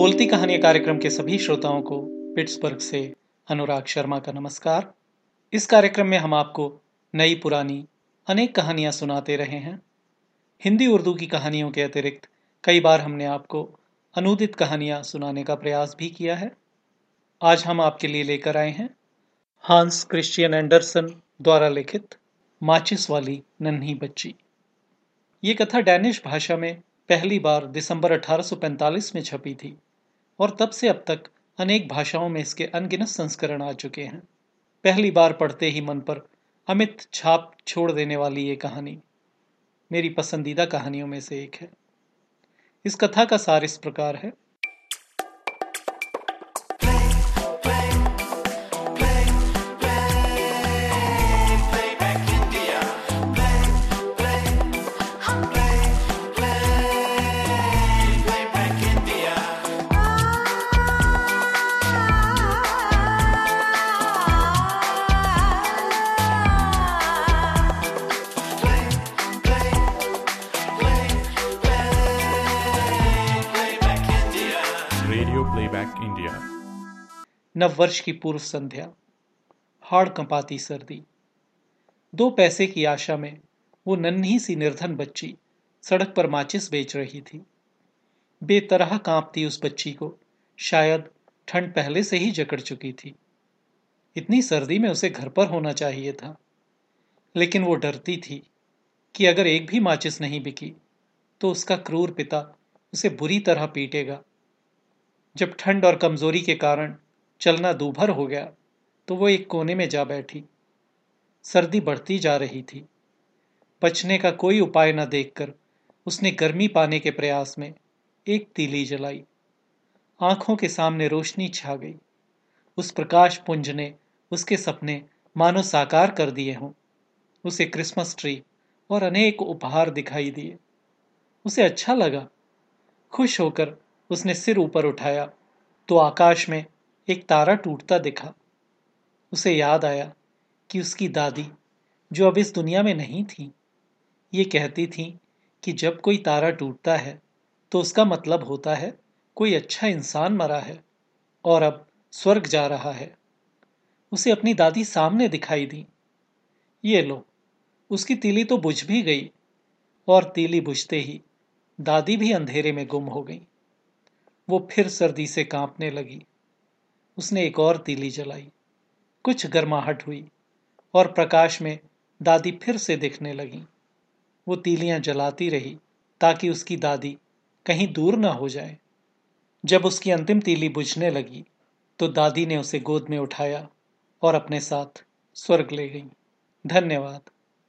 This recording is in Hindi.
बोलती कहानी कार्यक्रम के सभी श्रोताओं को पिट्सबर्ग से अनुराग शर्मा का नमस्कार। इस कार्यक्रम में हम आपको नई पुरानी, अनेक कहानियाँ सुनाते रहे हैं। हिंदी उर्दू की कहानियों के अतिरिक्त कई बार हमने आपको अनुदित कहानियाँ सुनाने का प्रयास भी किया है। आज हम आपके लिए लेकर आए हैं हांस क्रिश्चियन एंडरसन द्वारा लिखित माचिस वाली नन्ही बच्ची। ये कथा डैनिश भाषा में पहली बार दिसंबर 1845 में छपी थी। और तब से अब तक अनेक भाषाओं में इसके अनगिनत संस्करण आ चुके हैं। पहली बार पढ़ते ही मन पर अमित छाप छोड़ देने वाली ये कहानी मेरी पसंदीदा कहानियों में से एक है। इस कथा का सार इस प्रकार है। इंडिया नववर्ष की पूर्व संध्या, हाड़ कंपाती सर्दी। दो पैसे की आशा में वो नन्ही सी निर्धन बच्ची सड़क पर माचिस बेच रही थी। बेतरह कांपती उस बच्ची को शायद ठंड पहले से ही जकड़ चुकी थी। इतनी सर्दी में उसे घर पर होना चाहिए था। लेकिन वो डरती थी कि अगर एक भी माचिस नहीं बिकी तो उसका क्रूर पिता उसे बुरी तरह पीटेगा। जब ठंड और कमज़ोरी के कारण चलना दूभर हो गया तो वो एक कोने में जा बैठी। सर्दी बढ़ती जा रही थी। बचने का कोई उपाय न देखकर उसने गर्मी पाने के प्रयास में एक तीली जलाई। आँखों के सामने रोशनी छा गई। उस प्रकाश पुंज ने उसके सपने मानो साकार कर दिए हों। उसे क्रिसमस ट्री और अनेक उपहार दिखाई दिए। उसे अच्छा लगा। खुश होकर उसने सिर ऊपर उठाया तो आकाश में एक तारा टूटता दिखा। उसे याद आया कि उसकी दादी, जो अब इस दुनिया में नहीं थी, ये कहती थी कि जब कोई तारा टूटता है तो उसका मतलब होता है, कोई अच्छा इंसान मरा है, और अब स्वर्ग जा रहा है। उसे अपनी दादी सामने दिखाई दी। ये लो, उसकी तीली तो बुझ भी गई, और तीली बुझते ही दादी भी अंधेरे में गुम हो गई। वो फिर सर्दी से कांपने लगी। उसने एक और तीली जलाई। कुछ गर्माहट हुई और प्रकाश में दादी फिर से दिखने लगी। वो तीलियाँ जलाती रही ताकि उसकी दादी कहीं दूर ना हो जाए। जब उसकी अंतिम तीली बुझने लगी तो दादी ने उसे गोद में उठाया और अपने साथ स्वर्ग ले गई। धन्यवाद।